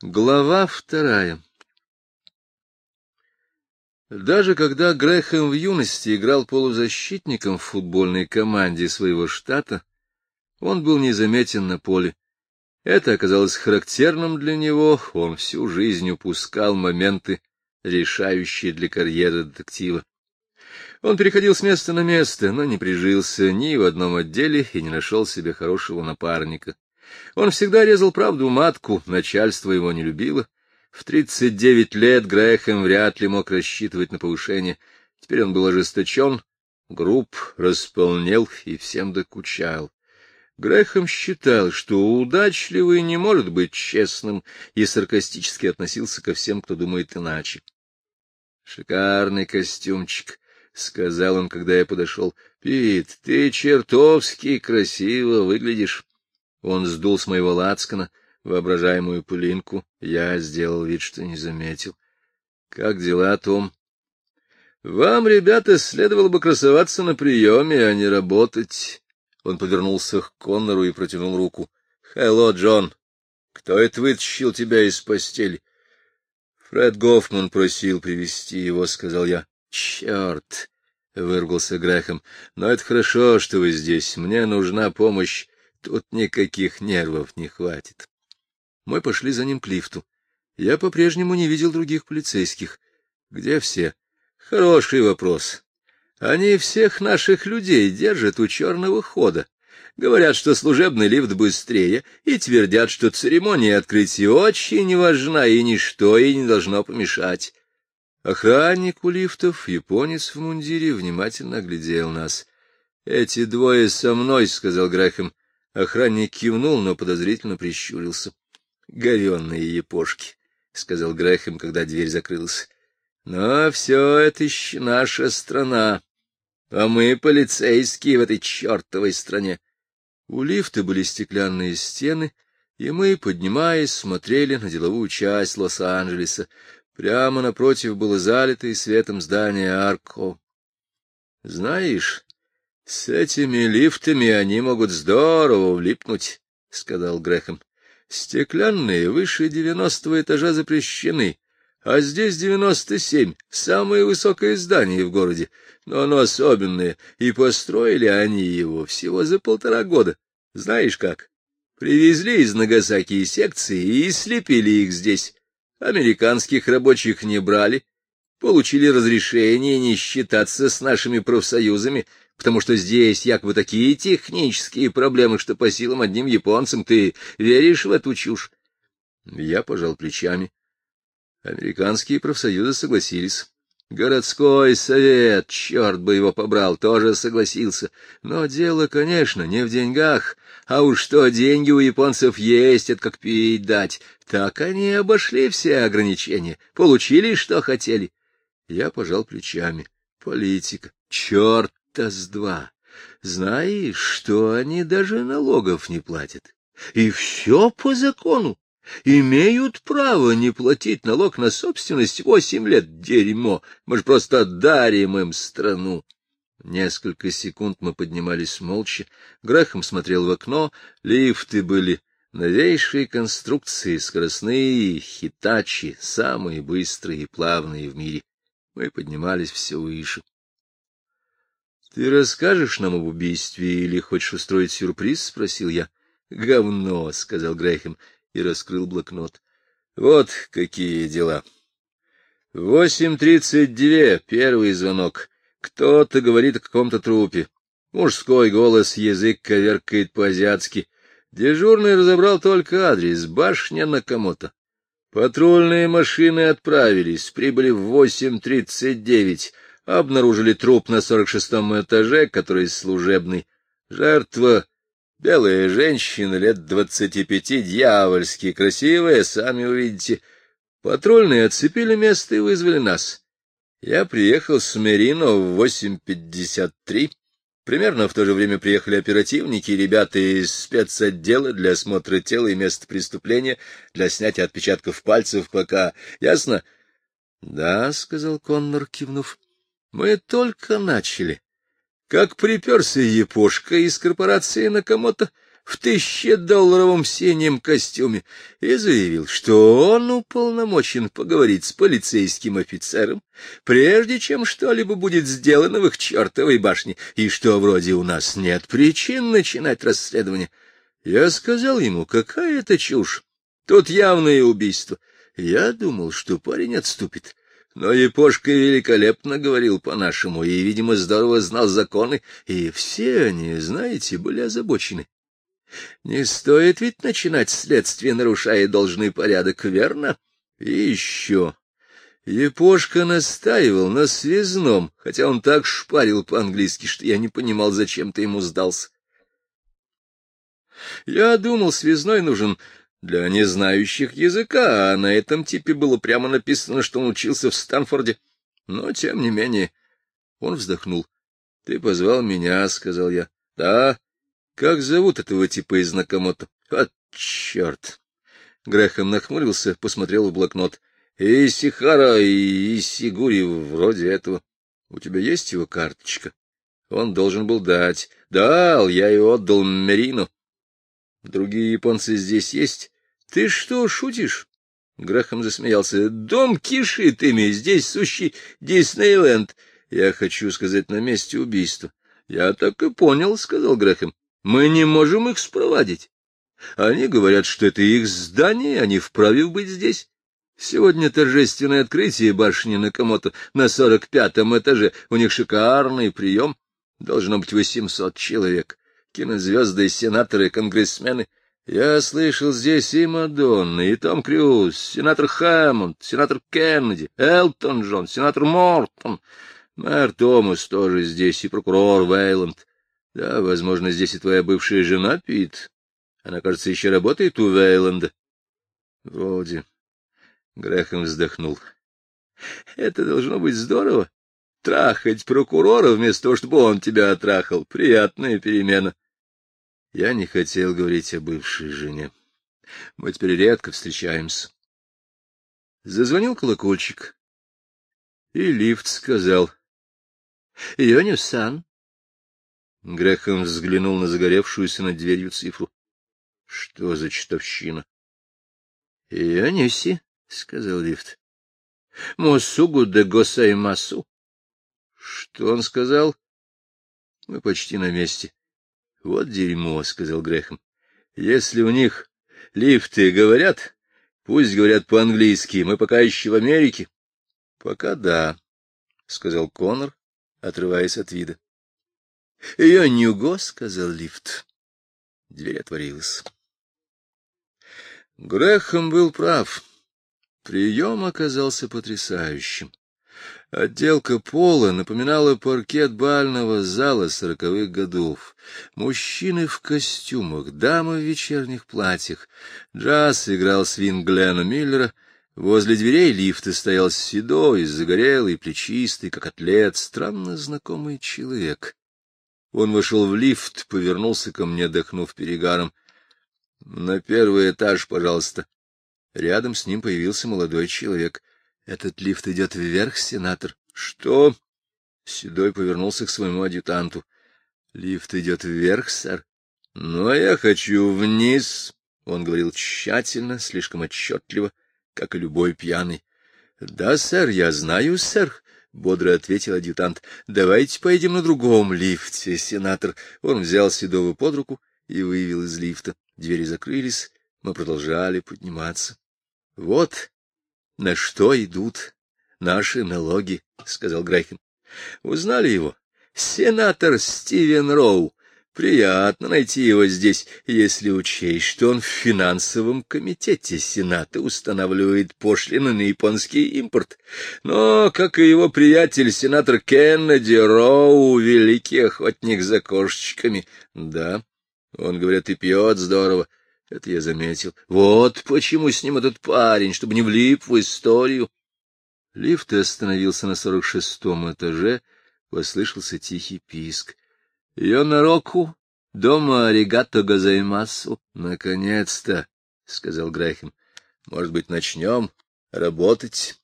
Глава вторая Даже когда Грэхэм в юности играл полузащитником в футбольной команде своего штата, он был незаметен на поле. Это оказалось характерным для него, он всю жизнь упускал моменты, решающие для карьеры детектива. Он переходил с места на место, но не прижился ни в одном отделе и не нашел себе хорошего напарника. Он всегда резал правду матку, начальство его не любило. В тридцать девять лет Грэхэм вряд ли мог рассчитывать на повышение. Теперь он был ожесточен, груб, располнел и всем докучал. Грэхэм считал, что удачливый не может быть честным, и саркастически относился ко всем, кто думает иначе. Шикарный костюмчик, — сказал он, когда я подошел. — Пит, ты чертовски красиво выглядишь. Он сдул с моего лацкана воображаемую пылинку. Я сделал вид, что не заметил. — Как дела, Том? — Вам, ребята, следовало бы красоваться на приеме, а не работать. Он повернулся к Коннору и протянул руку. — Хелло, Джон. Кто это вытащил тебя из постели? — Фред Гофман просил привести его, — сказал я. — Черт! — выругался Грэхэм. — Но это хорошо, что вы здесь. Мне нужна помощь. Тут никаких нервов не хватит. Мы пошли за ним к лифту. Я по-прежнему не видел других полицейских. Где все? Хороший вопрос. Они всех наших людей держат у черного хода. Говорят, что служебный лифт быстрее, и твердят, что церемония открытия очень важна, и ничто ей не должно помешать. Охранник у лифтов, японец в мундире, внимательно оглядел нас. — Эти двое со мной, — сказал Грэхэм. Охранник кивнул, но подозрительно прищурился. — Говенные епошки, — сказал Грэхэм, когда дверь закрылась. — Но все это еще наша страна, а мы полицейские в этой чертовой стране. У лифта были стеклянные стены, и мы, поднимаясь, смотрели на деловую часть Лос-Анджелеса. Прямо напротив было залитое светом здание Арко. Знаешь, с этими лифтами они могут здорово влипнуть, — сказал Грэхэм. Стеклянные выше девяностого этажа запрещены, а здесь девяносто семь, самое высокое здание в городе, но оно особенное, и построили они его всего за полтора года. Знаешь как? Привезли из Нагасаки секции и слепили их здесь. Американских рабочих не брали, получили разрешение не считаться с нашими профсоюзами, потому что здесь якобы такие технические проблемы, что по силам одним японцам ты веришь в эту чушь? Я пожал плечами. Американские профсоюзы согласились. Городской совет, черт бы его побрал, тоже согласился. Но дело, конечно, не в деньгах, а уж что деньги у японцев есть, это как пить дать. Так они обошли все ограничения, получили, что хотели. Я пожал плечами. Политика. Черт черта с два. Знаешь, что они даже налогов не платят. И все по закону. Имеют право не платить налог на собственность восемь лет, дерьмо. Мы же просто дарим им страну. Несколько секунд мы поднимались молча. Грахам смотрел в окно. Лифты были новейшие конструкции, скоростные, хитачи, самые быстрые и плавные в мире. Мы поднимались все выше. — Ты расскажешь нам об убийстве или хочешь устроить сюрприз? — спросил я. — Говно, — сказал Грейхем и раскрыл блокнот. — Вот какие дела. Восемь тридцать две, первый звонок. Кто-то говорит о каком-то трупе. Мужской голос, язык коверкает по-азиатски. Дежурный разобрал только адрес — башня Накамото. Патрульные машины отправились, прибыли в восемь тридцать девять обнаружили труп на сорок шестом этаже, который служебный. Жертва — белая женщина лет двадцати пяти, дьявольски красивая, сами увидите. Патрульные отцепили место и вызвали нас. Я приехал с Мерино в восемь пятьдесят три. Примерно в то же время приехали оперативники и ребята из спецотдела для осмотра тела и места преступления, для снятия отпечатков пальцев, пока... Ясно? — Да, — сказал Коннор, кивнув. Мы только начали. Как приперся Япошка из корпорации Накамото, в тысячедолларовом синем костюме и заявил, что он уполномочен поговорить с полицейским офицером, прежде чем что-либо будет сделано в их чертовой башне, и что вроде у нас нет причин начинать расследование. Я сказал ему, какая это чушь, тут явное убийство. Я думал, что парень отступит. Но Япошка великолепно говорил по-нашему и, видимо, здорово знал законы, и все они, знаете, были озабочены. Не стоит ведь начинать следствие, нарушая должный порядок, верно? И еще. Епошка настаивал на связном, хотя он так шпарил по-английски, что я не понимал, зачем ты ему сдался. Я думал, связной нужен для незнающих языка, а на этом типе было прямо написано, что он учился в Станфорде. Но, тем не менее, он вздохнул. — Ты позвал меня, — сказал я. — Да, как зовут этого типа из Накамото? А, черт! Грехом нахмурился, посмотрел в блокнот. И Сихара, и Сигури вроде этого. У тебя есть его карточка? Он должен был дать. Дал, я ее отдал Мерину. Другие японцы здесь есть? Ты что, шутишь? Грехом засмеялся. Дом кишит ими, здесь сущий Диснейленд. Я хочу сказать, на месте убийства. Я так и понял, — сказал Грехом. Мы не можем их спровадить. Они говорят, что это их здание, они вправе быть здесь. Сегодня торжественное открытие башни Накамото на сорок пятом этаже. У них шикарный прием. Должно быть восемьсот человек. Кинозвезды, сенаторы, конгрессмены. Я слышал здесь и Мадонна, и Том Крюз, сенатор Хэммонд, сенатор Кеннеди, Элтон Джон, сенатор Мортон. Мэр Томас тоже здесь, и прокурор Вейланд. Да, возможно, здесь и твоя бывшая жена, Пит. Она, кажется, еще работает у Вейланда. Вроде. Грехом вздохнул. Это должно быть здорово. Трахать прокурора вместо того, чтобы он тебя отрахал. Приятная перемена. Я не хотел говорить о бывшей жене. Мы теперь редко встречаемся. Зазвонил колокольчик, и лифт сказал. — Йони-сан, Грехом взглянул на загоревшуюся над дверью цифру. — Что за чертовщина? — Иониси, — сказал лифт. — Мосугу де госаймасу. — Что он сказал? — Мы почти на месте. — Вот дерьмо, — сказал Грехом. — Если у них лифты говорят, пусть говорят по-английски. Мы пока еще в Америке. — Пока да, — сказал Конор, отрываясь от вида. — Ее нюго, — сказал лифт. Дверь отворилась. Грехом был прав. Прием оказался потрясающим. Отделка пола напоминала паркет бального зала сороковых годов. Мужчины в костюмах, дамы в вечерних платьях. Джаз играл свин Глена Миллера. Возле дверей лифта стоял седой, загорелый, плечистый, как атлет, странно знакомый человек. Он вошел в лифт, повернулся ко мне, дохнув перегаром. — На первый этаж, пожалуйста. Рядом с ним появился молодой человек. — Этот лифт идет вверх, сенатор. — Что? Седой повернулся к своему адъютанту. — Лифт идет вверх, сэр. — а я хочу вниз, — он говорил тщательно, слишком отчетливо, как и любой пьяный. — Да, сэр, я знаю, сэр, — бодро ответил адъютант. — Давайте поедем на другом лифте, сенатор. Он взял Седова под руку и вывел из лифта. Двери закрылись, мы продолжали подниматься. — Вот на что идут наши налоги, — сказал Грейхен. — Узнали его? Сенатор Стивен Роу, Приятно найти его здесь, если учесть, что он в финансовом комитете Сената устанавливает пошлины на японский импорт. Но, как и его приятель, сенатор Кеннеди Роу, великий охотник за кошечками. Да, он, говорят, и пьет здорово. Это я заметил. Вот почему с ним этот парень, чтобы не влип в историю. Лифт остановился на сорок шестом этаже, послышался тихий писк. Йонароку, дома аригато газаймасу. Наконец-то, — сказал Грехем. — Может быть, начнем работать?